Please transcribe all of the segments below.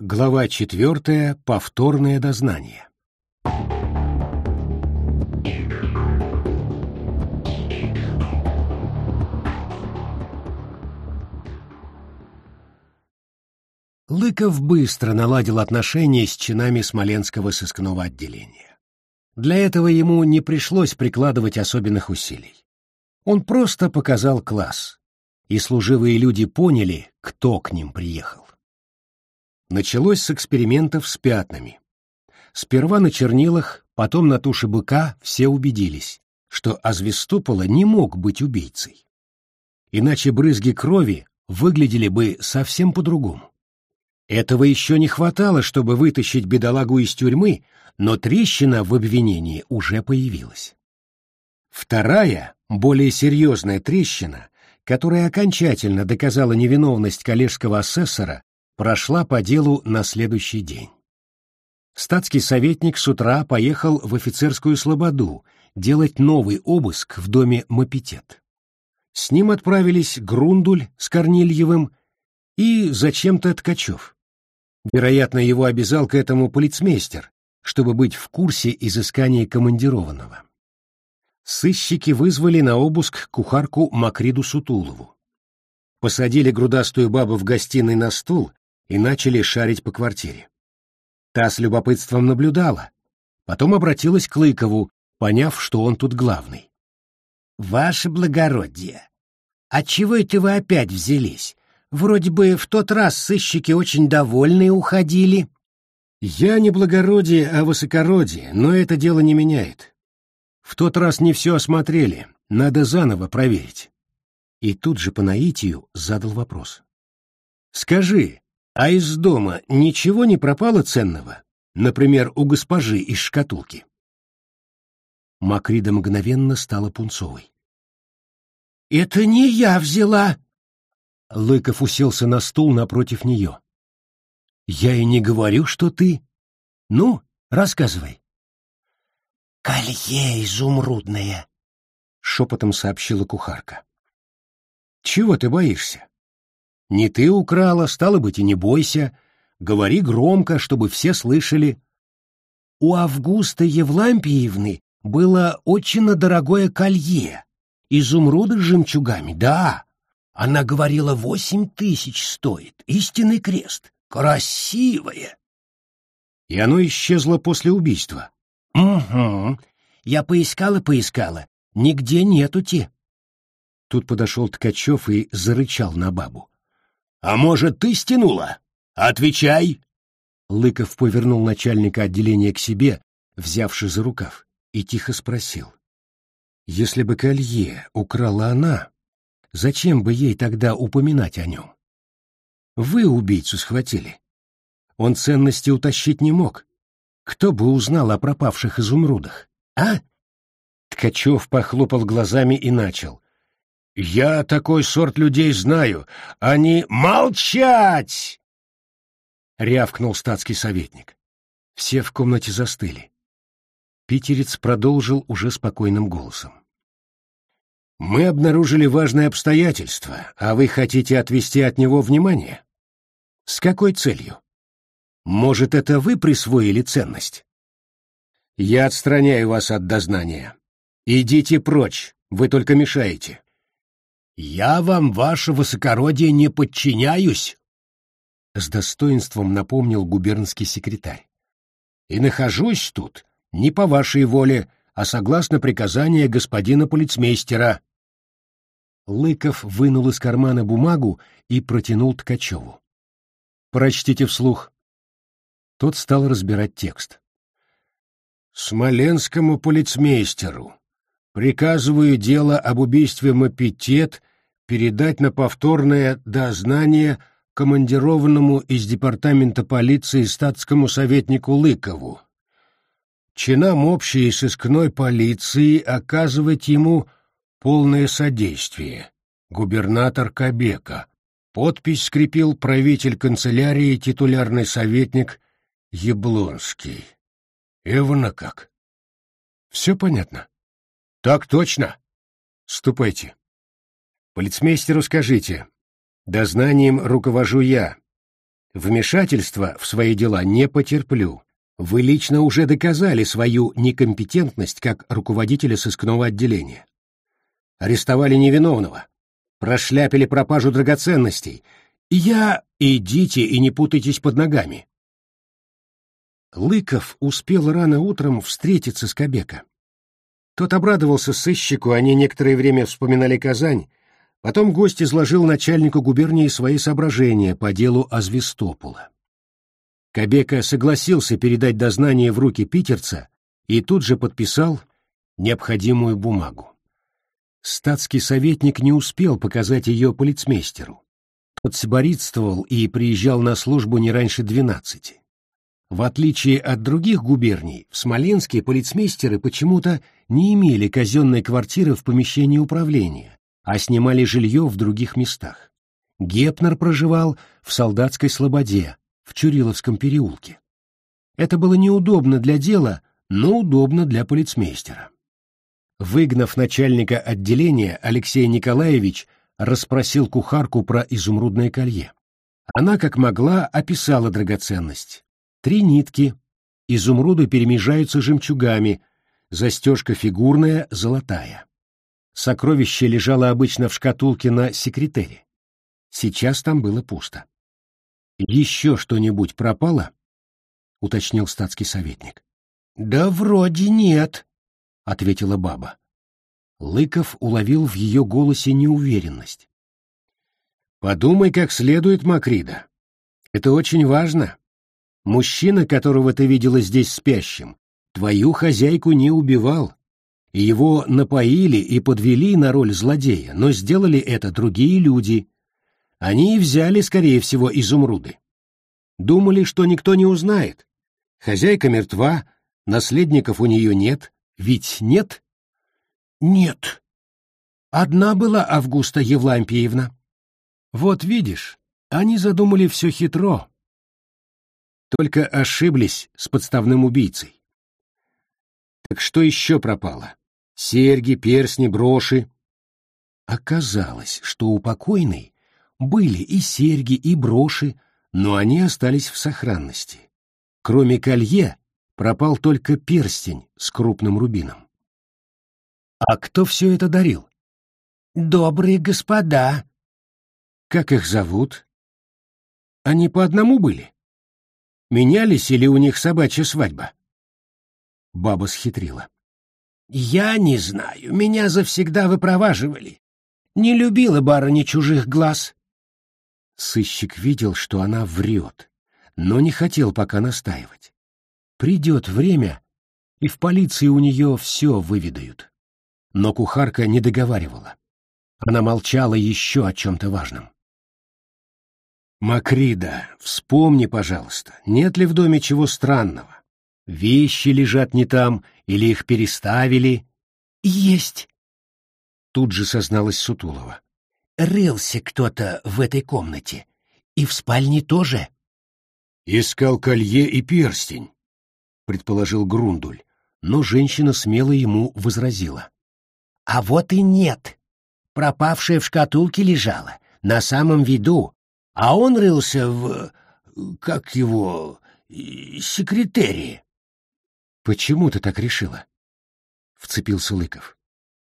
Глава четвертая. Повторное дознание. Лыков быстро наладил отношения с чинами Смоленского сыскного отделения. Для этого ему не пришлось прикладывать особенных усилий. Он просто показал класс, и служивые люди поняли, кто к ним приехал. Началось с экспериментов с пятнами. Сперва на чернилах, потом на туше быка все убедились, что Азвестопола не мог быть убийцей. Иначе брызги крови выглядели бы совсем по-другому. Этого еще не хватало, чтобы вытащить бедолагу из тюрьмы, но трещина в обвинении уже появилась. Вторая, более серьезная трещина, которая окончательно доказала невиновность коллежского асессора, прошла по делу на следующий день. Статский советник с утра поехал в офицерскую слободу делать новый обыск в доме Мапитет. С ним отправились Грундуль с Корнильевым и зачем-то Ткачев. Вероятно, его обязал к этому полицмейстер, чтобы быть в курсе изыскания командированного. Сыщики вызвали на обыск кухарку Макриду Сутулову. Посадили грудастую бабу в гостиной на стул и начали шарить по квартире. Та с любопытством наблюдала, потом обратилась к Лыкову, поняв, что он тут главный. «Ваше благородие, отчего это вы опять взялись? Вроде бы в тот раз сыщики очень довольные уходили». «Я не благородие, а высокородие, но это дело не меняет. В тот раз не все осмотрели, надо заново проверить». И тут же по наитию задал вопрос. «Скажи, а из дома ничего не пропало ценного? Например, у госпожи из шкатулки. Макрида мгновенно стала пунцовой. «Это не я взяла!» Лыков уселся на стул напротив нее. «Я и не говорю, что ты. Ну, рассказывай». «Колье изумрудное», — шепотом сообщила кухарка. «Чего ты боишься? Не ты украла, стало быть, и не бойся. Говори громко, чтобы все слышали. У Августа Евлампиевны было очень дорогое колье. Изумруды с жемчугами, да. Она говорила, восемь тысяч стоит. Истинный крест. Красивое. И оно исчезло после убийства. Угу. Я поискала-поискала. Нигде нету те. Тут подошел Ткачев и зарычал на бабу. А может, ты стянула? Отвечай!» Лыков повернул начальника отделения к себе, взявши за рукав, и тихо спросил. «Если бы колье украла она, зачем бы ей тогда упоминать о нем? Вы убийцу схватили. Он ценности утащить не мог. Кто бы узнал о пропавших изумрудах, а?» Ткачев похлопал глазами и начал. Я такой сорт людей знаю. Они... Молчать! Рявкнул статский советник. Все в комнате застыли. Питерец продолжил уже спокойным голосом. «Мы обнаружили важное обстоятельство, а вы хотите отвести от него внимание? С какой целью? Может, это вы присвоили ценность? Я отстраняю вас от дознания. Идите прочь, вы только мешаете. «Я вам, ваше высокородие, не подчиняюсь!» С достоинством напомнил губернский секретарь. «И нахожусь тут не по вашей воле, а согласно приказания господина полицмейстера». Лыков вынул из кармана бумагу и протянул Ткачеву. «Прочтите вслух». Тот стал разбирать текст. «Смоленскому полицмейстеру приказываю дело об убийстве Мапитет передать на повторное дознание командированному из департамента полиции статскому советнику Лыкову. Чинам общей сыскной полиции оказывать ему полное содействие. Губернатор Кабека. Подпись скрепил правитель канцелярии титулярный советник Яблонский. Эвана как? Все понятно? Так точно. Ступайте. Полицмейстеру скажите. Дознанием руковожу я. Вмешательства в свои дела не потерплю. Вы лично уже доказали свою некомпетентность как руководителя сыскного отделения. Арестовали невиновного, прошляпили пропажу драгоценностей. Я... Идите и не путайтесь под ногами. Лыков успел рано утром встретиться с Кобека. Тот обрадовался сыщику, они некоторое время вспоминали Казань, потом гость изложил начальнику губернии свои соображения по делу Азвестопола. Кобека согласился передать дознание в руки питерца и тут же подписал необходимую бумагу. Статский советник не успел показать ее полицмейстеру. Тот сиборитствовал и приезжал на службу не раньше двенадцати. В отличие от других губерний, в Смоленске полицмейстеры почему-то не имели казенной квартиры в помещении управления, а снимали жилье в других местах. Гепнер проживал в Солдатской Слободе, в Чуриловском переулке. Это было неудобно для дела, но удобно для полицмейстера. Выгнав начальника отделения, Алексей Николаевич расспросил кухарку про изумрудное колье. Она, как могла, описала драгоценность. Три нитки, изумруды перемежаются жемчугами, застежка фигурная, золотая. Сокровище лежало обычно в шкатулке на секретере. Сейчас там было пусто. «Еще что-нибудь пропало?» — уточнил статский советник. «Да вроде нет», — ответила баба. Лыков уловил в ее голосе неуверенность. «Подумай как следует, Макрида. Это очень важно. Мужчина, которого ты видела здесь спящим, твою хозяйку не убивал. Его напоили и подвели на роль злодея, но сделали это другие люди. Они и взяли, скорее всего, изумруды. Думали, что никто не узнает. Хозяйка мертва, наследников у нее нет. Ведь нет? Нет. Одна была Августа Евлампиевна. Вот видишь, они задумали все хитро. Только ошиблись с подставным убийцей. Так что еще пропало? Серьги, персни, броши. Оказалось, что у покойной были и серьги, и броши, но они остались в сохранности. Кроме колье пропал только перстень с крупным рубином. А кто все это дарил? Добрые господа. Как их зовут? Они по одному были? Менялись или у них собачья свадьба? Баба схитрила. Я не знаю, меня завсегда выпроваживали. Не любила барыня чужих глаз. Сыщик видел, что она врет, но не хотел пока настаивать. Придет время, и в полиции у нее все выведают но кухарка не договаривала. Она молчала еще о чем-то важном. «Макрида, вспомни, пожалуйста, нет ли в доме чего странного? Вещи лежат не там или их переставили?» «Есть!» Тут же созналась Сутулова. «Рылся кто-то в этой комнате. И в спальне тоже». «Искал колье и перстень», — предположил Грундуль, но женщина смело ему возразила. А вот и нет. Пропавшая в шкатулке лежала, на самом виду, а он рылся в... как его... секретарии. «Почему ты так решила?» — вцепился Лыков.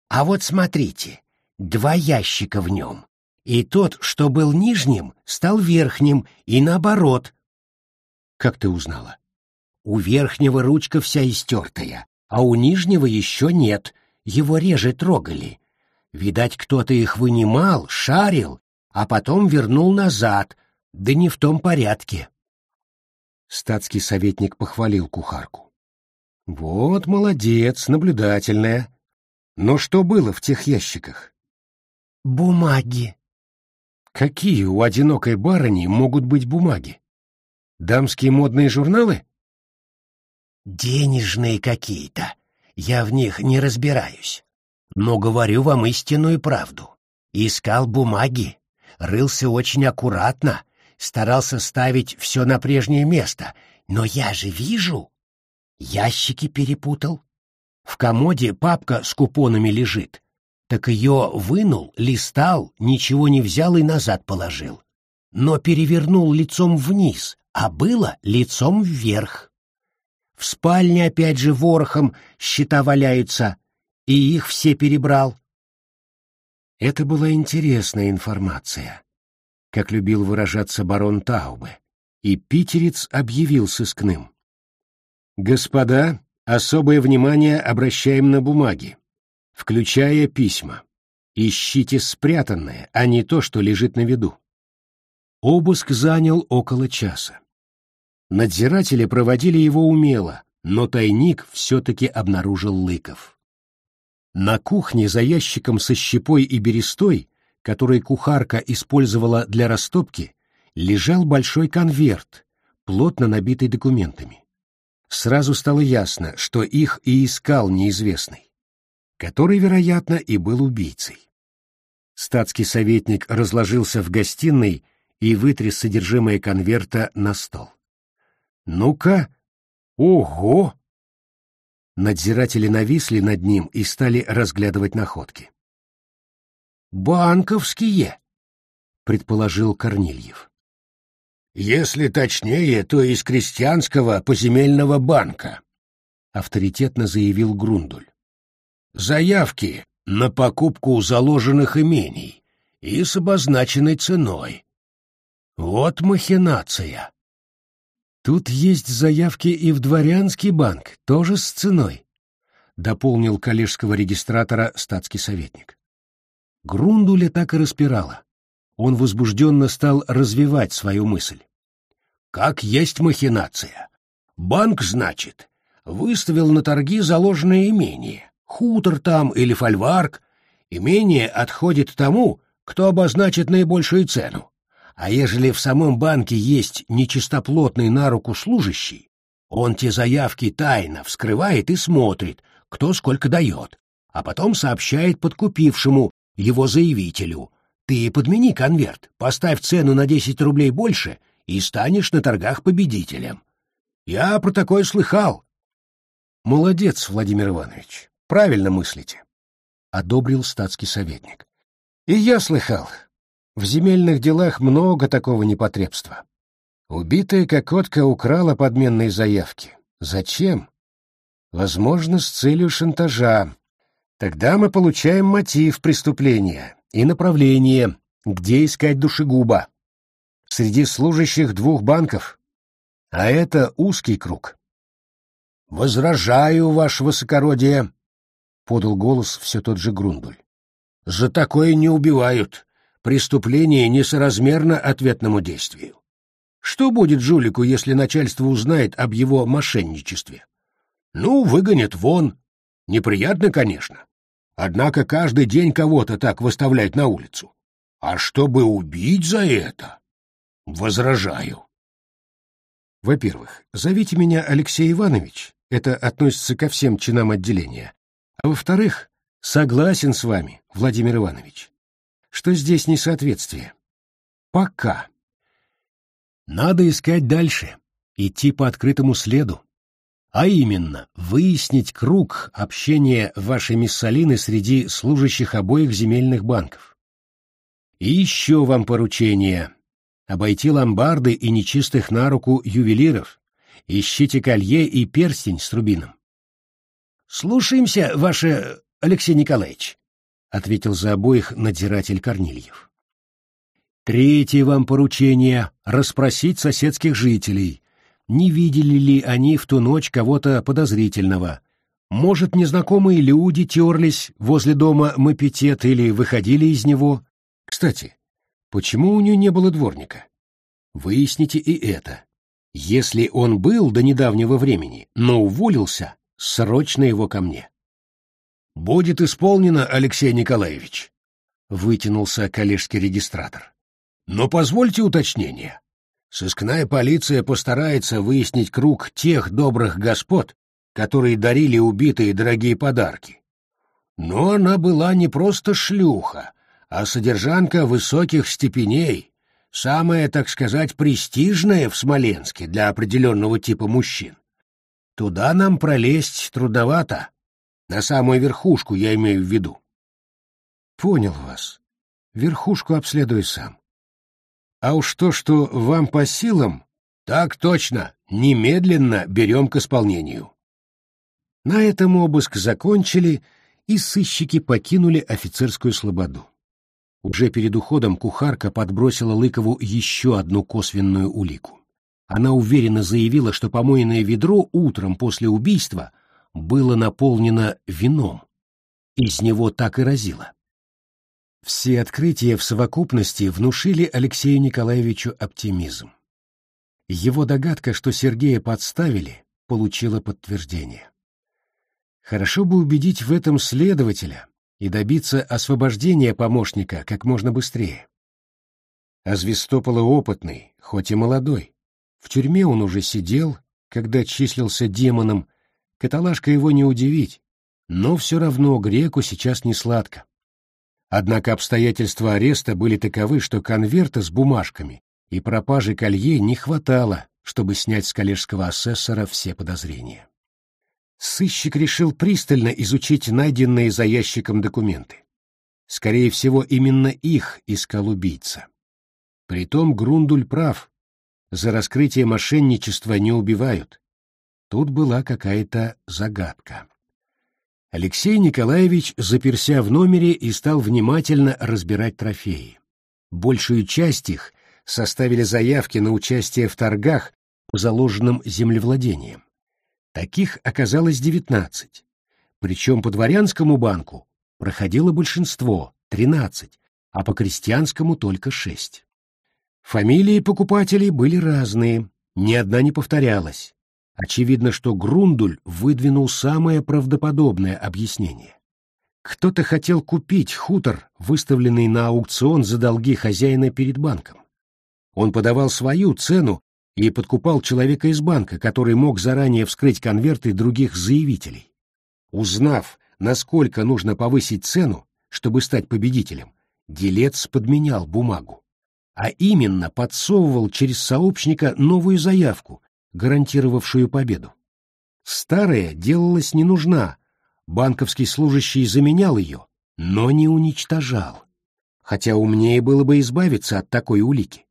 «А вот смотрите, два ящика в нем, и тот, что был нижним, стал верхним, и наоборот». «Как ты узнала?» «У верхнего ручка вся истертая, а у нижнего еще нет, его реже трогали. Видать, кто-то их вынимал, шарил, а потом вернул назад, да не в том порядке. Статский советник похвалил кухарку. Вот молодец, наблюдательная. Но что было в тех ящиках? Бумаги. Какие у одинокой барыни могут быть бумаги? Дамские модные журналы? Денежные какие-то, я в них не разбираюсь. Но говорю вам истинную правду. Искал бумаги, рылся очень аккуратно, старался ставить все на прежнее место, но я же вижу. Ящики перепутал. В комоде папка с купонами лежит. Так ее вынул, листал, ничего не взял и назад положил. но перевернул лицом вниз, а было лицом вверх. В спальне опять же ворохом счета валяются, и их все перебрал. Это была интересная информация, как любил выражаться барон Таубе, и питерец объявил сыскным. «Господа, особое внимание обращаем на бумаги, включая письма. Ищите спрятанное, а не то, что лежит на виду». Обыск занял около часа. Надзиратели проводили его умело, но тайник все-таки обнаружил Лыков. На кухне за ящиком со щепой и берестой, который кухарка использовала для растопки, лежал большой конверт, плотно набитый документами. Сразу стало ясно, что их и искал неизвестный, который, вероятно, и был убийцей. Статский советник разложился в гостиной и вытряс содержимое конверта на стол. «Ну-ка! Ого!» Надзиратели нависли над ним и стали разглядывать находки. «Банковские!» — предположил Корнильев. «Если точнее, то из крестьянского поземельного банка», — авторитетно заявил Грундуль. «Заявки на покупку заложенных имений и с обозначенной ценой. Вот махинация. Тут есть заявки и в дворянский банк, тоже с ценой, дополнил коллежского регистратора статский советник. Грундуля так и распирала. Он возбужденно стал развивать свою мысль. Как есть махинация. Банк, значит, выставил на торги заложенное имение. Хутор там или фольварк. Имение отходит тому, кто обозначит наибольшую цену. А ежели в самом банке есть нечистоплотный на руку служащий, он те заявки тайно вскрывает и смотрит, кто сколько дает, а потом сообщает подкупившему, его заявителю. Ты подмени конверт, поставь цену на 10 рублей больше и станешь на торгах победителем. Я про такое слыхал. Молодец, Владимир Иванович, правильно мыслите, — одобрил статский советник. И я слыхал, в земельных делах много такого непотребства. Убитая кокотка украла подменные заявки. Зачем? Возможно, с целью шантажа. Тогда мы получаем мотив преступления и направление, где искать душегуба. Среди служащих двух банков. А это узкий круг. «Возражаю, ваше высокородие», — подал голос все тот же Грундуль. «За такое не убивают преступление несоразмерно ответному действию. Что будет жулику, если начальство узнает об его мошенничестве? Ну, выгонят вон. Неприятно, конечно. Однако каждый день кого-то так выставлять на улицу. А чтобы убить за это? Возражаю. Во-первых, зовите меня Алексей Иванович, это относится ко всем чинам отделения. А во-вторых, согласен с вами, Владимир Иванович что здесь несоответствие. Пока. Надо искать дальше, идти по открытому следу. А именно, выяснить круг общения вашей миссалины среди служащих обоих земельных банков. И еще вам поручение. Обойти ломбарды и нечистых на руку ювелиров. Ищите колье и перстень с рубином. «Слушаемся, ваше Алексей Николаевич», — ответил за обоих надзиратель Корнильев. «Третье вам поручение — расспросить соседских жителей. Не видели ли они в ту ночь кого-то подозрительного? Может, незнакомые люди терлись возле дома Мапетет или выходили из него? Кстати, почему у нее не было дворника? Выясните и это. Если он был до недавнего времени, но уволился, срочно его ко мне». «Будет исполнено, Алексей Николаевич», — вытянулся коллежский регистратор. «Но позвольте уточнение. Сыскная полиция постарается выяснить круг тех добрых господ, которые дарили убитые дорогие подарки. Но она была не просто шлюха, а содержанка высоких степеней, самая, так сказать, престижная в Смоленске для определенного типа мужчин. Туда нам пролезть трудновато, на самую верхушку я имею в виду. Понял вас. Верхушку обследую сам. А уж то, что вам по силам, так точно, немедленно берем к исполнению. На этом обыск закончили, и сыщики покинули офицерскую слободу. Уже перед уходом кухарка подбросила Лыкову еще одну косвенную улику. Она уверенно заявила, что помойное ведро утром после убийства было наполнено вином. Из него так и разило. Все открытия в совокупности внушили Алексею Николаевичу оптимизм. Его догадка, что Сергея подставили, получила подтверждение. Хорошо бы убедить в этом следователя и добиться освобождения помощника как можно быстрее. А Звестопола опытный, хоть и молодой. В тюрьме он уже сидел, когда числился демоном, каталажка его не удивить, но все равно греку сейчас не сладко. Однако обстоятельства ареста были таковы, что конверта с бумажками и пропажи колье не хватало, чтобы снять с коллежского асессора все подозрения. Сыщик решил пристально изучить найденные за ящиком документы. Скорее всего, именно их искал убийца. Притом Грундуль прав. За раскрытие мошенничества не убивают. Тут была какая-то загадка. Алексей Николаевич заперся в номере и стал внимательно разбирать трофеи. Большую часть их составили заявки на участие в торгах по заложенным землевладениям. Таких оказалось девятнадцать. Причем по дворянскому банку проходило большинство, тринадцать, а по крестьянскому только шесть. Фамилии покупателей были разные, ни одна не повторялась. Очевидно, что Грундуль выдвинул самое правдоподобное объяснение. Кто-то хотел купить хутор, выставленный на аукцион за долги хозяина перед банком. Он подавал свою цену и подкупал человека из банка, который мог заранее вскрыть конверты других заявителей. Узнав, насколько нужно повысить цену, чтобы стать победителем, делец подменял бумагу, а именно подсовывал через сообщника новую заявку, гарантировавшую победу. Старая делалась не нужна, банковский служащий заменял ее, но не уничтожал, хотя умнее было бы избавиться от такой улики.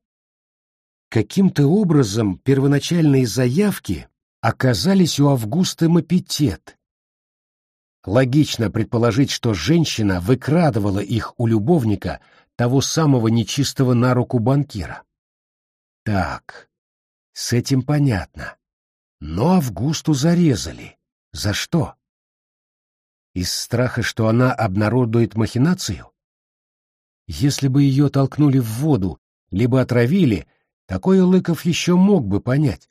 Каким-то образом первоначальные заявки оказались у Августа Мапитет. Логично предположить, что женщина выкрадывала их у любовника того самого нечистого на руку банкира. Так, с этим понятно. Но Августу зарезали. За что? Из страха, что она обнародует махинацию? Если бы ее толкнули в воду, либо отравили, Такое Лыков еще мог бы понять.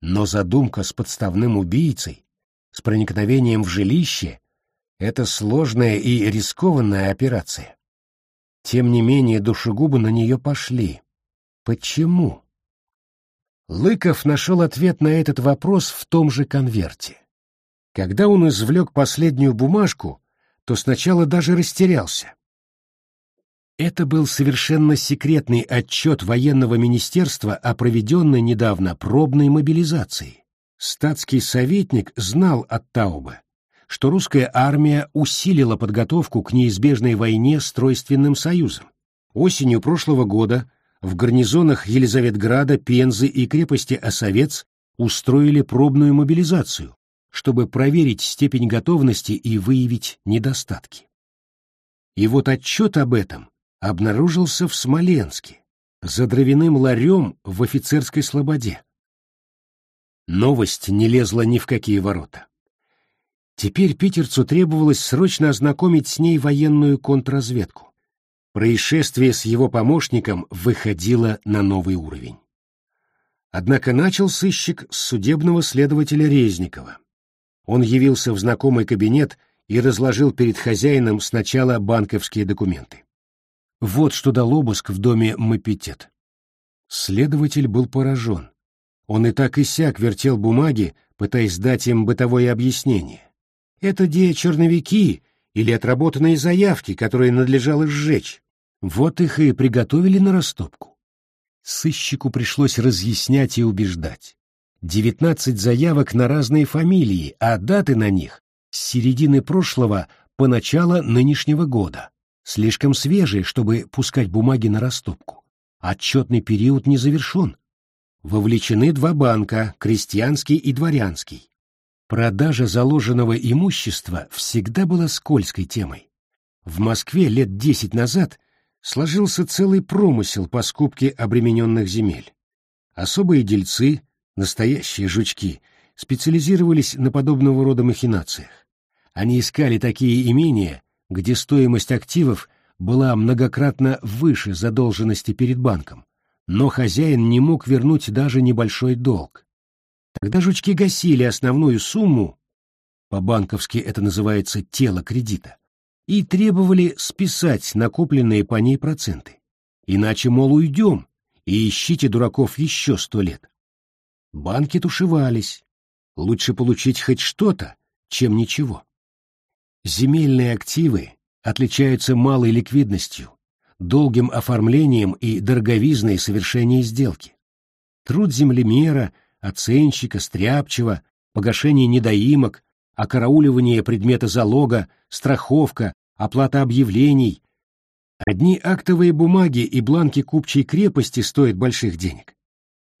Но задумка с подставным убийцей, с проникновением в жилище — это сложная и рискованная операция. Тем не менее душегубы на нее пошли. Почему? Лыков нашел ответ на этот вопрос в том же конверте. Когда он извлек последнюю бумажку, то сначала даже растерялся. Это был совершенно секретный отчет военного министерства о проведенной недавно пробной мобилизации. Статский советник знал от Тауба, что русская армия усилила подготовку к неизбежной войне с Тройственным союзом. Осенью прошлого года в гарнизонах Елизаветграда, Пензы и крепости Осовец устроили пробную мобилизацию, чтобы проверить степень готовности и выявить недостатки. И вот отчет об этом обнаружился в Смоленске, за дровяным ларем в офицерской слободе. Новость не лезла ни в какие ворота. Теперь питерцу требовалось срочно ознакомить с ней военную контрразведку. Происшествие с его помощником выходило на новый уровень. Однако начал сыщик с судебного следователя Резникова. Он явился в знакомый кабинет и разложил перед хозяином сначала банковские документы. Вот что дал обыск в доме Мапитет. Следователь был поражен. Он и так и сяк вертел бумаги, пытаясь дать им бытовое объяснение. Это где черновики или отработанные заявки, которые надлежало сжечь. Вот их и приготовили на растопку. Сыщику пришлось разъяснять и убеждать. Девятнадцать заявок на разные фамилии, а даты на них с середины прошлого по начало нынешнего года слишком свежие, чтобы пускать бумаги на растопку. отчетный период не завершен. Вовлечены два банка, крестьянский и дворянский. Продажа заложенного имущества всегда была скользкой темой. В Москве лет десять назад сложился целый промысел по скупке обремененных земель. Особые дельцы, настоящие жучки, специализировались на подобного рода махинациях. Они искали такие имения, где стоимость активов была многократно выше задолженности перед банком, но хозяин не мог вернуть даже небольшой долг. Тогда жучки гасили основную сумму, по-банковски это называется тело кредита, и требовали списать накопленные по ней проценты. Иначе, мол, уйдем, и ищите дураков еще сто лет. Банки тушевались. Лучше получить хоть что-то, чем ничего. Земельные активы отличаются малой ликвидностью, долгим оформлением и дороговизной совершения сделки. Труд землемера — оценщика, стряпчего, погашение недоимок, окарауливание предмета залога, страховка, оплата объявлений. Одни актовые бумаги и бланки купчей крепости стоят больших денег.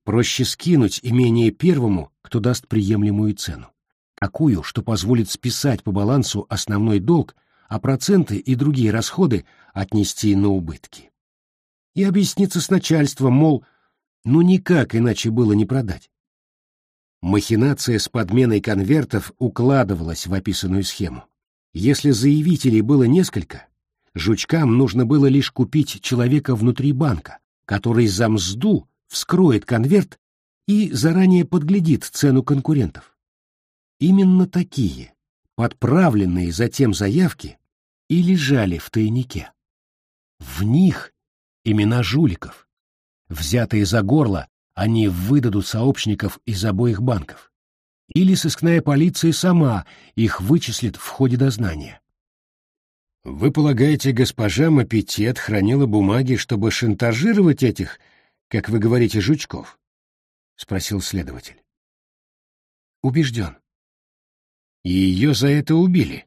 Проще скинуть имение первому, кто даст приемлемую цену. Такую, что позволит списать по балансу основной долг, а проценты и другие расходы отнести на убытки. И объясниться с начальством, мол, ну никак иначе было не продать. Махинация с подменой конвертов укладывалась в описанную схему. Если заявителей было несколько, жучкам нужно было лишь купить человека внутри банка, который за мзду вскроет конверт и заранее подглядит цену конкурентов. Именно такие, подправленные затем заявки, и лежали в тайнике. В них имена жуликов, взятые за горло они выдадут сообщников из обоих банков. Или сыскная полиция сама их вычислит в ходе дознания. Вы полагаете, госпожа Мапетет хранила бумаги, чтобы шантажировать этих, как вы говорите, жучков? — спросил следователь. Убежден. И ее за это убили?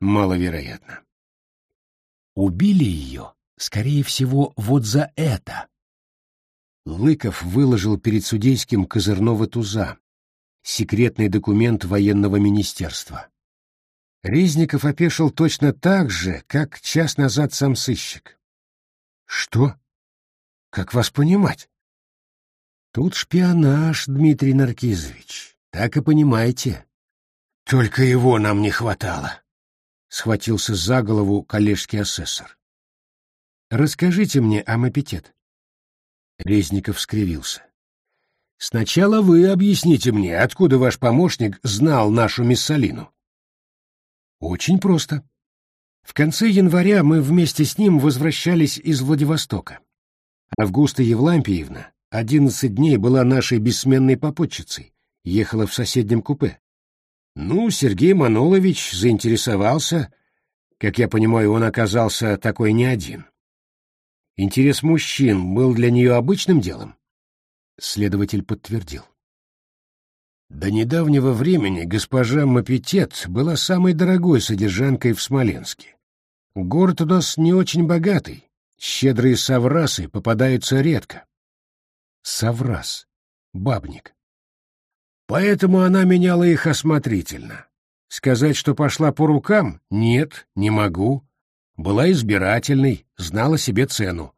Маловероятно. Убили ее, скорее всего, вот за это. Лыков выложил перед судейским козырного туза, секретный документ военного министерства. Резников опешил точно так же, как час назад сам сыщик. «Что? Как вас понимать?» «Тут шпионаж, Дмитрий Наркизович, так и понимаете». «Только его нам не хватало», — схватился за голову коллежский асессор. «Расскажите мне о Мапитет». Резников скривился. «Сначала вы объясните мне, откуда ваш помощник знал нашу Миссалину?» «Очень просто. В конце января мы вместе с ним возвращались из Владивостока. Августа Евлампиевна одиннадцать дней была нашей бессменной попутчицей, ехала в соседнем купе. Ну, Сергей Манолович заинтересовался. Как я понимаю, он оказался такой не один. Интерес мужчин был для нее обычным делом? Следователь подтвердил. До недавнего времени госпожа Мапетет была самой дорогой содержанкой в Смоленске. Город у нас не очень богатый, щедрые саврасы попадаются редко. Саврас, бабник. Поэтому она меняла их осмотрительно. Сказать, что пошла по рукам, нет, не могу была избирательной, знала себе цену.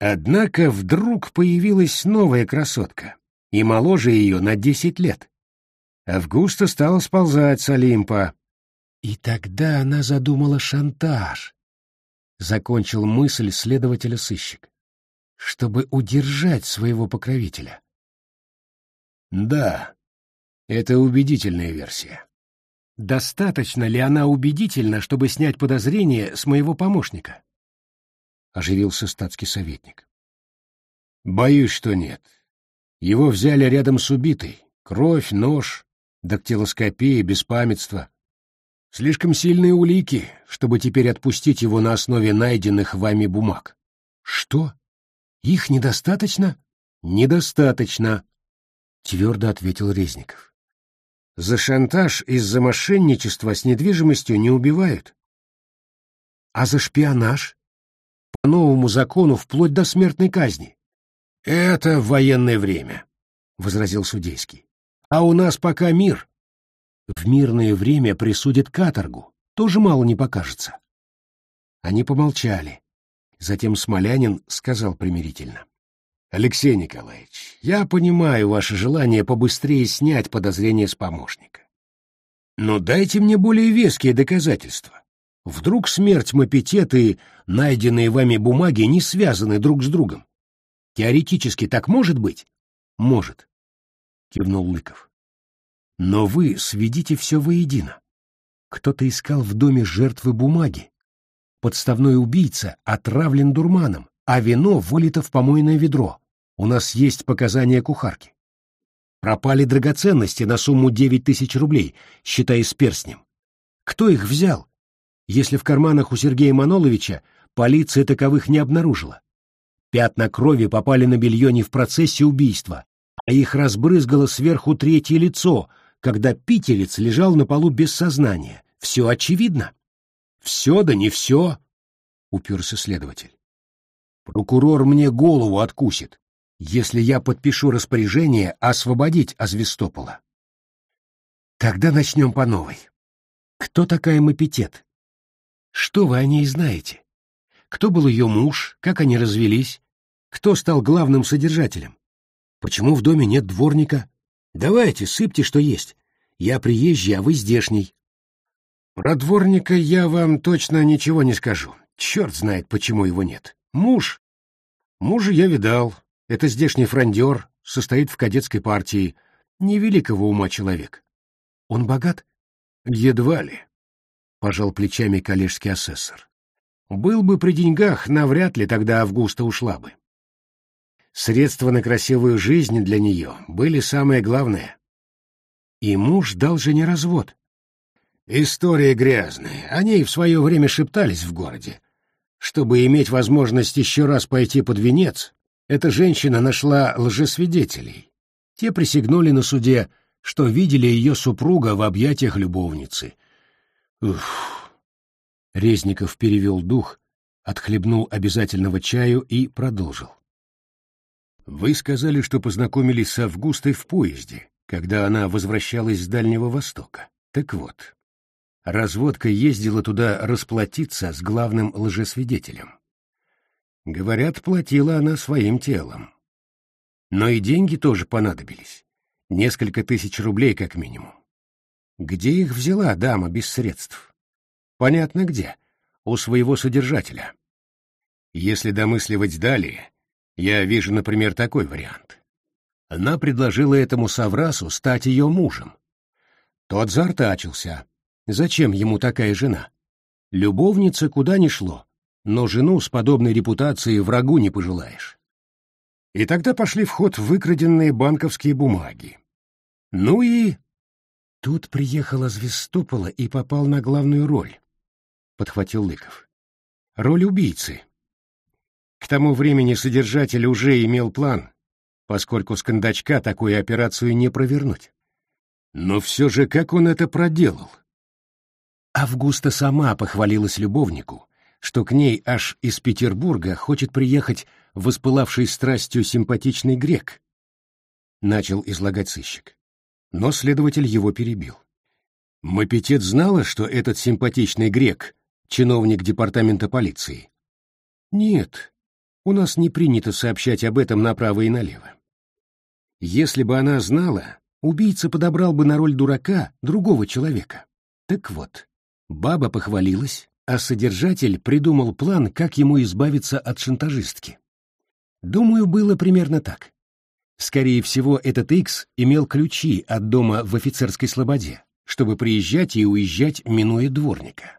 Однако вдруг появилась новая красотка, и моложе ее на десять лет. Августа стала сползать с Олимпа. И тогда она задумала шантаж. Закончил мысль следователя-сыщик. Чтобы удержать своего покровителя. Да, это убедительная версия. Достаточно ли она убедительна, чтобы снять подозрение с моего помощника? Оживился статский советник. Боюсь, что нет. Его взяли рядом с убитой. Кровь, нож, дактилоскопия, беспамятство. Слишком сильные улики, чтобы теперь отпустить его на основе найденных вами бумаг. Что? Их недостаточно? Недостаточно, твердо ответил Резников. За шантаж из-за мошенничества с недвижимостью не убивают. А за шпионаж? По новому закону вплоть до смертной казни. Это военное время, — возразил судейский. А у нас пока мир. В мирное время присудят каторгу, тоже мало не покажется. Они помолчали. Затем Смолянин сказал примирительно. — Алексей Николаевич, я понимаю ваше желание побыстрее снять подозрения с помощника. Но дайте мне более веские доказательства. Вдруг смерть Мапитет и найденные вами бумаги не связаны друг с другом? Теоретически так может быть? Может, — кивнул Лыков. Но вы сведите все воедино. Кто-то искал в доме жертвы бумаги. Подставной убийца отравлен дурманом, а вино вылито в помойное ведро. У нас есть показания кухарки. Пропали драгоценности на сумму девять тысяч рублей, считая с перстнем. Кто их взял? Если в карманах у Сергея Маноловича полиция таковых не обнаружила. Пятна крови попали на белье не в процессе убийства, а их разбрызгало сверху третье лицо, когда питерец лежал на полу без сознания. Все очевидно. Все да не все, — уперся следователь. Прокурор мне голову откусит, если я подпишу распоряжение освободить Азвестопола. Тогда начнем по новой. Кто такая Мапитет? Что вы о ней знаете? Кто был ее муж, как они развелись? Кто стал главным содержателем? Почему в доме нет дворника? Давайте, сыпьте, что есть. Я приезжий, а вы здешний. Про дворника я вам точно ничего не скажу. Черт знает, почему его нет. Муж? Мужа я видал. Это здешний фрондер, состоит в кадетской партии. Невеликого ума человек. Он богат? Едва ли. Пожал плечами коллежский асессор. Был бы при деньгах, навряд ли тогда Августа ушла бы. Средства на красивую жизнь для нее были самое главное. И муж дал жене развод. История грязная, о ней в свое время шептались в городе. Чтобы иметь возможность еще раз пойти под венец, эта женщина нашла лжесвидетелей. Те присягнули на суде, что видели ее супруга в объятиях любовницы. Уф. Резников перевел дух, отхлебнул обязательного чаю и продолжил. Вы сказали, что познакомились с Августой в поезде, когда она возвращалась с Дальнего Востока. Так вот, разводка ездила туда расплатиться с главным лжесвидетелем. Говорят, платила она своим телом. Но и деньги тоже понадобились. Несколько тысяч рублей как минимум. Где их взяла дама без средств? Понятно где. У своего содержателя. Если домысливать далее, я вижу, например, такой вариант. Она предложила этому Саврасу стать ее мужем. Тот заортачился. Зачем ему такая жена? Любовница куда ни шло, но жену с подобной репутацией врагу не пожелаешь. И тогда пошли в ход выкраденные банковские бумаги. Ну и... Тут приехала Звестопола и попал на главную роль, — подхватил Лыков. Роль убийцы. К тому времени содержатель уже имел план, поскольку с кондачка такую операцию не провернуть. Но все же как он это проделал? Августа сама похвалилась любовнику, что к ней аж из Петербурга хочет приехать воспылавший страстью симпатичный грек. Начал излагать сыщик. Но следователь его перебил. Мапетет знала, что этот симпатичный грек — чиновник департамента полиции? Нет, у нас не принято сообщать об этом направо и налево. Если бы она знала, убийца подобрал бы на роль дурака другого человека. Так вот, баба похвалилась, а содержатель придумал план, как ему избавиться от шантажистки. Думаю, было примерно так. Скорее всего, этот Икс имел ключи от дома в офицерской слободе, чтобы приезжать и уезжать, минуя дворника.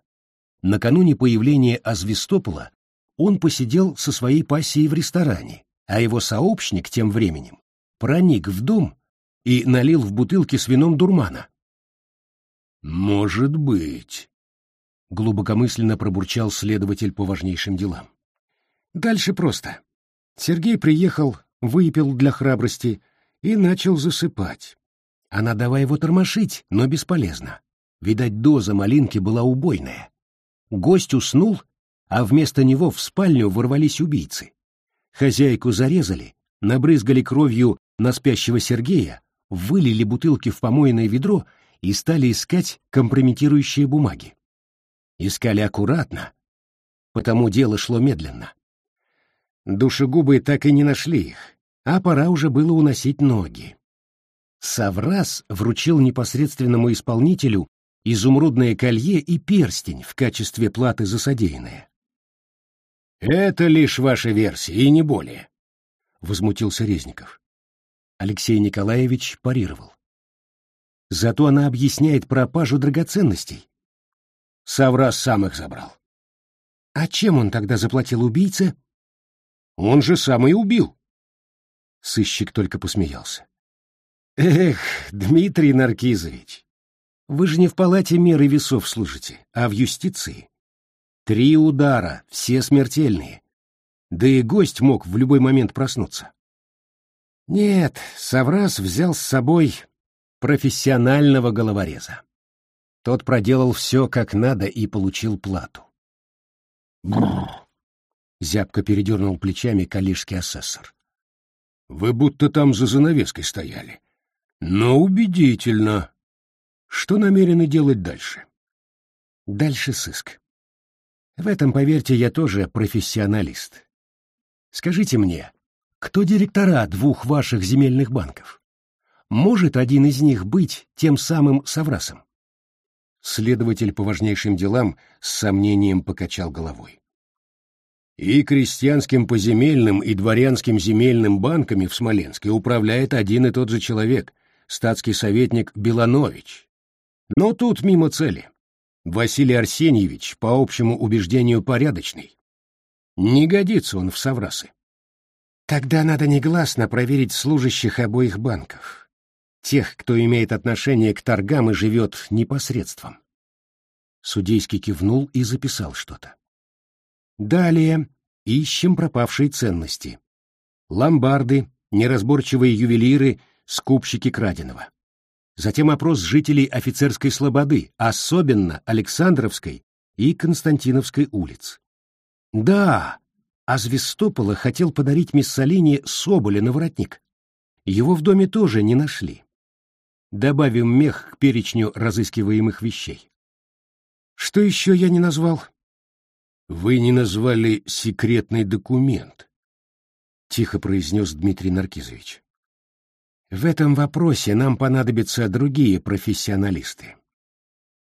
Накануне появления Азвестопола он посидел со своей пассией в ресторане, а его сообщник тем временем проник в дом и налил в бутылки с вином дурмана. «Может быть», — глубокомысленно пробурчал следователь по важнейшим делам. Дальше просто. Сергей приехал, выпил для храбрости и начал засыпать. Она давай его тормошить, но бесполезно. Видать, доза малинки была убойная. Гость уснул, а вместо него в спальню ворвались убийцы. Хозяйку зарезали, набрызгали кровью на спящего Сергея, вылили бутылки в помойное ведро и стали искать компрометирующие бумаги. Искали аккуратно, потому дело шло медленно. Душегубы так и не нашли их, а пора уже было уносить ноги. Саврас вручил непосредственному исполнителю изумрудное колье и перстень в качестве платы за содеянное. «Это лишь ваша версия, и не более», — возмутился Резников. Алексей Николаевич парировал. «Зато она объясняет пропажу драгоценностей». Саврас сам их забрал. «А чем он тогда заплатил убийце?» «Он же сам и убил». Сыщик только посмеялся. «Эх, Дмитрий Наркизович, вы же не в палате меры весов служите, а в юстиции. Три удара, все смертельные. Да и гость мог в любой момент проснуться. Нет, Саврас взял с собой профессионального головореза. Тот проделал все как надо и получил плату. Бррр. Зябко передернул плечами калишский асессор. Вы будто там за занавеской стояли. Но убедительно. Что намерены делать дальше? Дальше сыск. В этом, поверьте, я тоже профессионалист. Скажите мне, кто директора двух ваших земельных банков? Может один из них быть тем самым Саврасом? Следователь по важнейшим делам с сомнением покачал головой. И крестьянским поземельным, и дворянским земельным банками в Смоленске управляет один и тот же человек, статский советник Беланович. Но тут мимо цели. Василий Арсеньевич, по общему убеждению, порядочный. Не годится он в соврасы. Тогда надо негласно проверить служащих обоих банков. Тех, кто имеет отношение к торгам и живет непосредством. Судейский кивнул и записал что-то. Далее ищем пропавшие ценности. Ломбарды, неразборчивые ювелиры, скупщики краденого. Затем опрос жителей офицерской слободы, особенно Александровской и Константиновской улиц. Да, а Звестопола хотел подарить Миссалине соболя на воротник. Его в доме тоже не нашли. Добавим мех к перечню разыскиваемых вещей. Что еще я не назвал? Вы не назвали секретный документ, тихо произнес Дмитрий Наркизович. В этом вопросе нам понадобятся другие профессионалисты.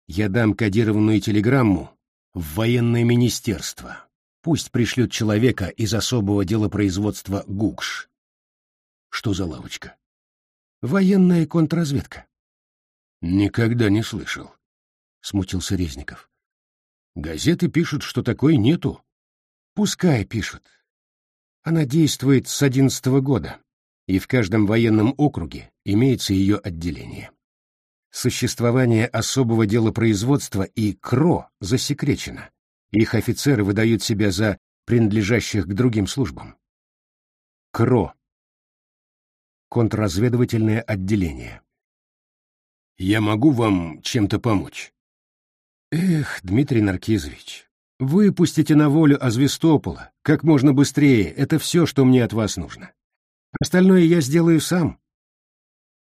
Я дам кодированную телеграмму в военное министерство. Пусть пришлют человека из особого делопроизводства ГУКШ. Что за лавочка? Военная контрразведка. Никогда не слышал, смутился Резников. Газеты пишут, что такой нету. Пускай пишут. Она действует с одиннадцатого года и в каждом военном округе имеется ее отделение. Существование особого делопроизводства и КРО засекречено. Их офицеры выдают себя за принадлежащих к другим службам. КРО. Контрразведывательное отделение. «Я могу вам чем-то помочь?» «Эх, Дмитрий Наркизович, выпустите на волю Азвестопола как можно быстрее, это все, что мне от вас нужно. Остальное я сделаю сам.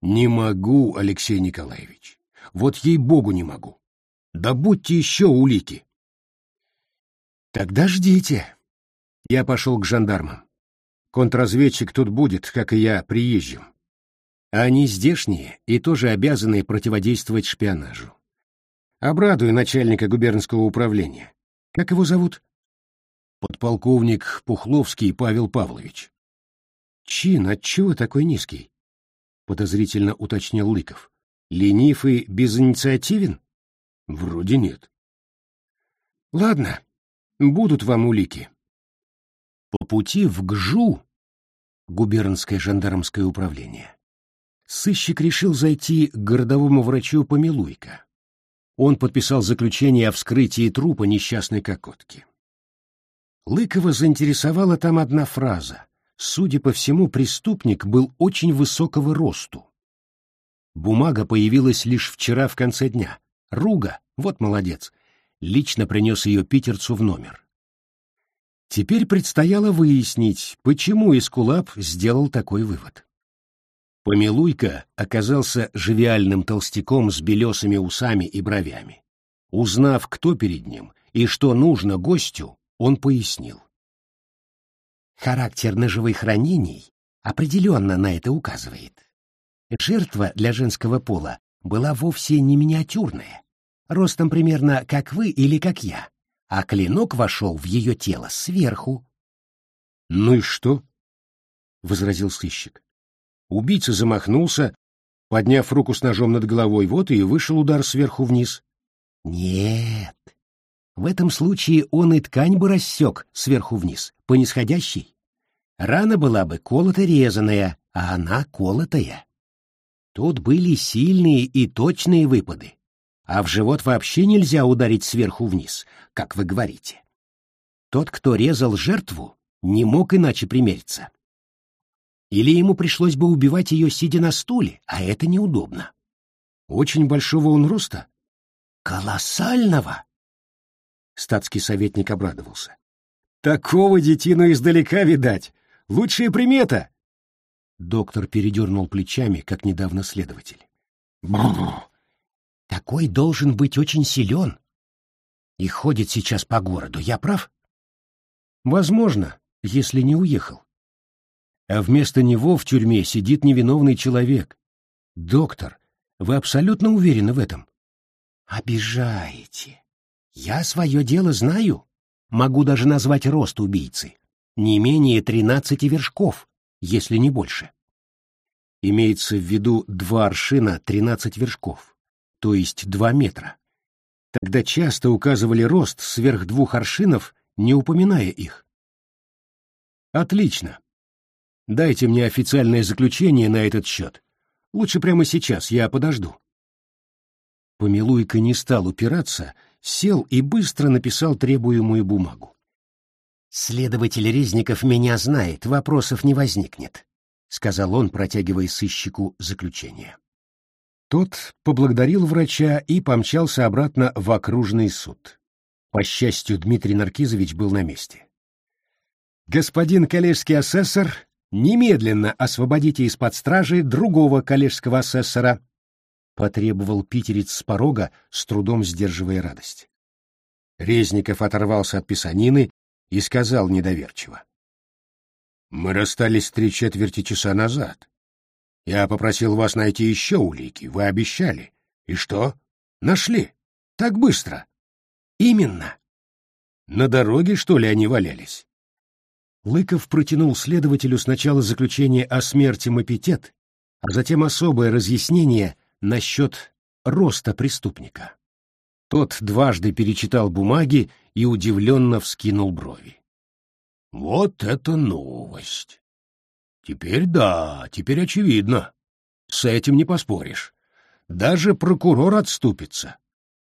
Не могу, Алексей Николаевич. Вот ей-богу не могу. Да будьте еще улики. Тогда ждите. Я пошел к жандармам. Контрразведчик тут будет, как и я, приезжим. Они здешние и тоже обязаны противодействовать шпионажу. Обрадую начальника губернского управления. Как его зовут? Подполковник Пухловский Павел Павлович. Чин отчего такой низкий? Подозрительно уточнил Лыков. Ленив и безинициативен? Вроде нет. Ладно, будут вам улики. По пути в ГЖУ, губернское жандармское управление, сыщик решил зайти к городовому врачу Помилуйко. Он подписал заключение о вскрытии трупа несчастной кокотки. Лыкова заинтересовала там одна фраза, Судя по всему, преступник был очень высокого росту. Бумага появилась лишь вчера в конце дня. Руга, вот молодец, лично принес ее питерцу в номер. Теперь предстояло выяснить, почему Искулап сделал такой вывод. Помилуйка оказался живиальным толстяком с белесыми усами и бровями. Узнав, кто перед ним и что нужно гостю, он пояснил. Характер ножевых ранений определенно на это указывает. Жертва для женского пола была вовсе не миниатюрная, ростом примерно как вы или как я, а клинок вошел в ее тело сверху. — Ну и что? — возразил сыщик. Убийца замахнулся, подняв руку с ножом над головой, вот и вышел удар сверху вниз. — Нет, в этом случае он и ткань бы рассек сверху вниз, по нисходящей. Рана была бы колото-резаная, а она колотая. Тут были сильные и точные выпады, а в живот вообще нельзя ударить сверху вниз, как вы говорите. Тот, кто резал жертву, не мог иначе примериться. Или ему пришлось бы убивать ее, сидя на стуле, а это неудобно. Очень большого он роста? Колоссального! Статский советник обрадовался. Такого детину издалека видать. Лучшая примета. Доктор передернул плечами, как недавно следователь. Бррр. Такой должен быть очень силен. И ходит сейчас по городу, я прав? Возможно, если не уехал. А вместо него в тюрьме сидит невиновный человек. Доктор, вы абсолютно уверены в этом? Обижаете. Я свое дело знаю. Могу даже назвать рост убийцы. Не менее тринадцати вершков если не больше. Имеется в виду два аршина тринадцать вершков, то есть два метра. Тогда часто указывали рост сверх двух аршинов, не упоминая их. Отлично. Дайте мне официальное заключение на этот счет. Лучше прямо сейчас, я подожду. Помилуйка не стал упираться, сел и быстро написал требуемую бумагу. «Следователь Резников меня знает, вопросов не возникнет», — сказал он, протягивая сыщику заключение. Тот поблагодарил врача и помчался обратно в окружный суд. По счастью, Дмитрий Наркизович был на месте. «Господин коллежский асессор, немедленно освободите из-под стражи другого коллежского асессора», — потребовал питерец с порога, с трудом сдерживая радость. Резников оторвался от писанины и сказал недоверчиво. «Мы расстались три четверти часа назад. Я попросил вас найти еще улики, вы обещали. И что? Нашли? Так быстро?» «Именно. На дороге, что ли, они валялись?» Лыков протянул следователю сначала заключение о смерти Мапитет, а затем особое разъяснение насчет роста преступника. Тот дважды перечитал бумаги и удивленно вскинул брови. «Вот это новость! Теперь да, теперь очевидно. С этим не поспоришь. Даже прокурор отступится.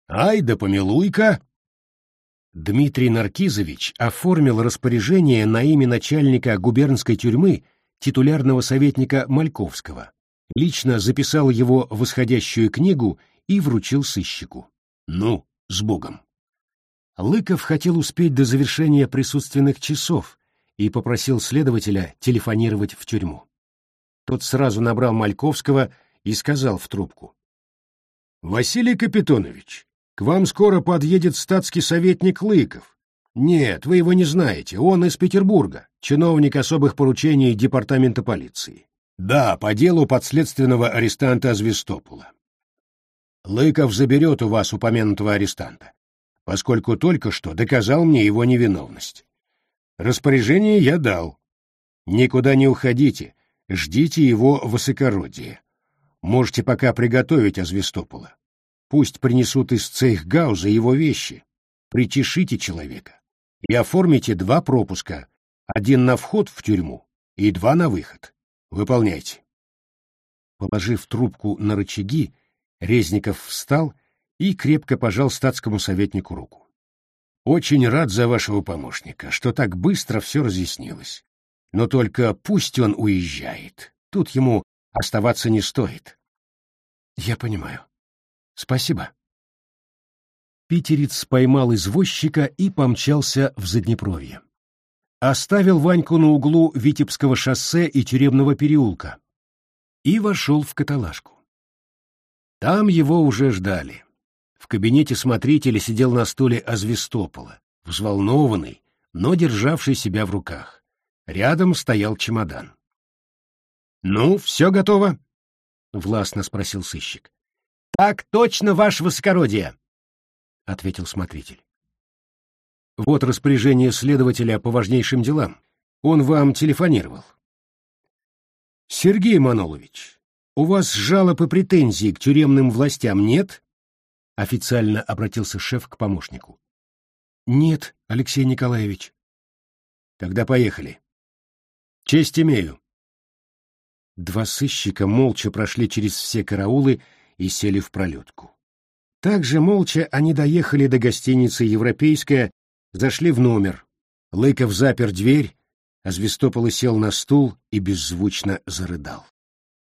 Ай да помилуй-ка!» Дмитрий Наркизович оформил распоряжение на имя начальника губернской тюрьмы титулярного советника Мальковского, лично записал его в восходящую книгу и вручил сыщику. Ну, с Богом. Лыков хотел успеть до завершения присутственных часов и попросил следователя телефонировать в тюрьму. Тот сразу набрал Мальковского и сказал в трубку. «Василий Капитонович, к вам скоро подъедет статский советник Лыков. Нет, вы его не знаете, он из Петербурга, чиновник особых поручений департамента полиции. Да, по делу подследственного арестанта Звестопола. Лыков заберет у вас упомянутого арестанта, поскольку только что доказал мне его невиновность. Распоряжение я дал. Никуда не уходите, ждите его высокородие. Можете пока приготовить Азвестопола. Пусть принесут из цейхгауза его вещи. Причешите человека и оформите два пропуска, один на вход в тюрьму и два на выход. Выполняйте. Положив трубку на рычаги, Резников встал и крепко пожал статскому советнику руку. «Очень рад за вашего помощника, что так быстро все разъяснилось. Но только пусть он уезжает. Тут ему оставаться не стоит». «Я понимаю. Спасибо». Питерец поймал извозчика и помчался в Заднепровье. оставил Ваньку на углу Витебского шоссе и Тюремного переулка и вошел в каталажку. Там его уже ждали. В кабинете смотрителя сидел на стуле Азвестопола, взволнованный, но державший себя в руках. Рядом стоял чемодан. «Ну, все готово?» — властно спросил сыщик. «Так точно, ваше высокородие!» — ответил смотритель. «Вот распоряжение следователя по важнейшим делам. Он вам телефонировал». «Сергей Манолович, у вас жалоб и претензий к тюремным властям нет?» Официально обратился шеф к помощнику. «Нет, Алексей Николаевич». «Тогда поехали». «Честь имею». Два сыщика молча прошли через все караулы и сели в пролетку. Также молча они доехали до гостиницы «Европейская», зашли в номер. Лыков запер дверь, а Звестопола сел на стул и беззвучно зарыдал.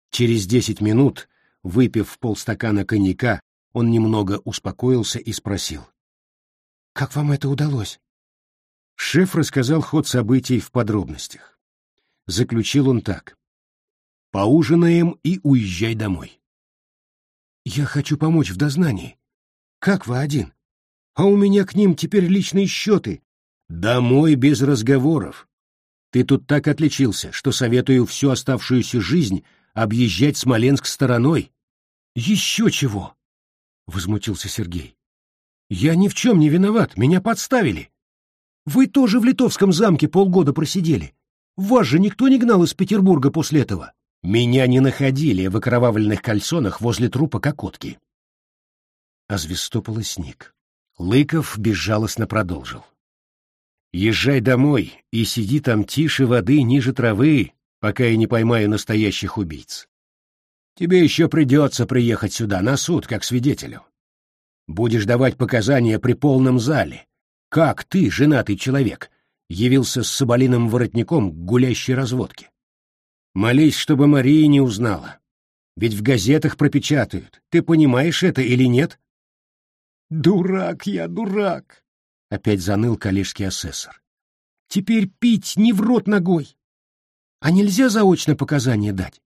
Через десять минут, выпив полстакана коньяка, он немного успокоился и спросил. «Как вам это удалось?» Шеф рассказал ход событий в подробностях. Заключил он так. Поужинаем и уезжай домой. Я хочу помочь в дознании. Как вы один? А у меня к ним теперь личные счеты. Домой без разговоров. Ты тут так отличился, что советую всю оставшуюся жизнь объезжать Смоленск стороной. Еще чего? Возмутился Сергей. Я ни в чем не виноват, меня подставили. Вы тоже в Литовском замке полгода просидели. Вас же никто не гнал из Петербурга после этого. Меня не находили в окровавленных кальсонах возле трупа Кокотки. А Звестопола сник. Лыков безжалостно продолжил. «Езжай домой и сиди там тише воды ниже травы, пока я не поймаю настоящих убийц. Тебе еще придется приехать сюда на суд как свидетелю. Будешь давать показания при полном зале. Как ты, женатый человек, явился с соболиным воротником к гулящей разводке? Молись, чтобы Мария не узнала. Ведь в газетах пропечатают. Ты понимаешь это или нет? Дурак я, дурак! Опять заныл коллежский асессор. Теперь пить не в рот ногой. А нельзя заочно показания дать,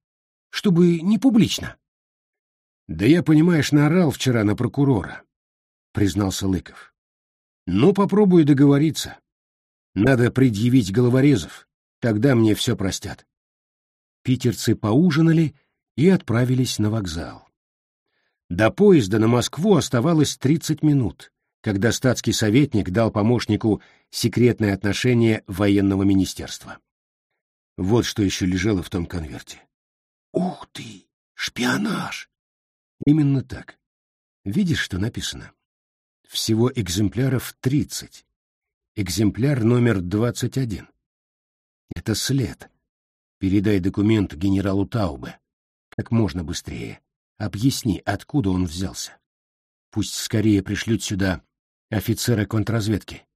чтобы не публично. Да я, понимаешь, наорал вчера на прокурора, признался Лыков. Ну, попробую договориться. Надо предъявить головорезов, тогда мне все простят питерцы поужинали и отправились на вокзал. До поезда на Москву оставалось 30 минут, когда статский советник дал помощнику секретное отношение военного министерства. Вот что еще лежало в том конверте. «Ух ты! Шпионаж!» Именно так. Видишь, что написано? Всего экземпляров 30. Экземпляр номер 21. Это след. Передай документ генералу Таубе. Как можно быстрее. Объясни, откуда он взялся. Пусть скорее пришлют сюда офицера контрразведки.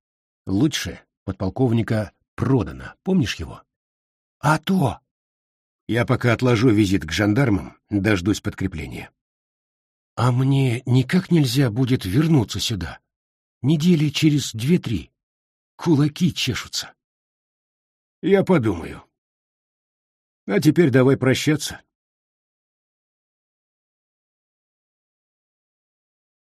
Лучше подполковника Продана. Помнишь его? А то! Я пока отложу визит к жандармам, дождусь подкрепления. А мне никак нельзя будет вернуться сюда. Недели через две-три. Кулаки чешутся. Я подумаю. А теперь давай прощаться.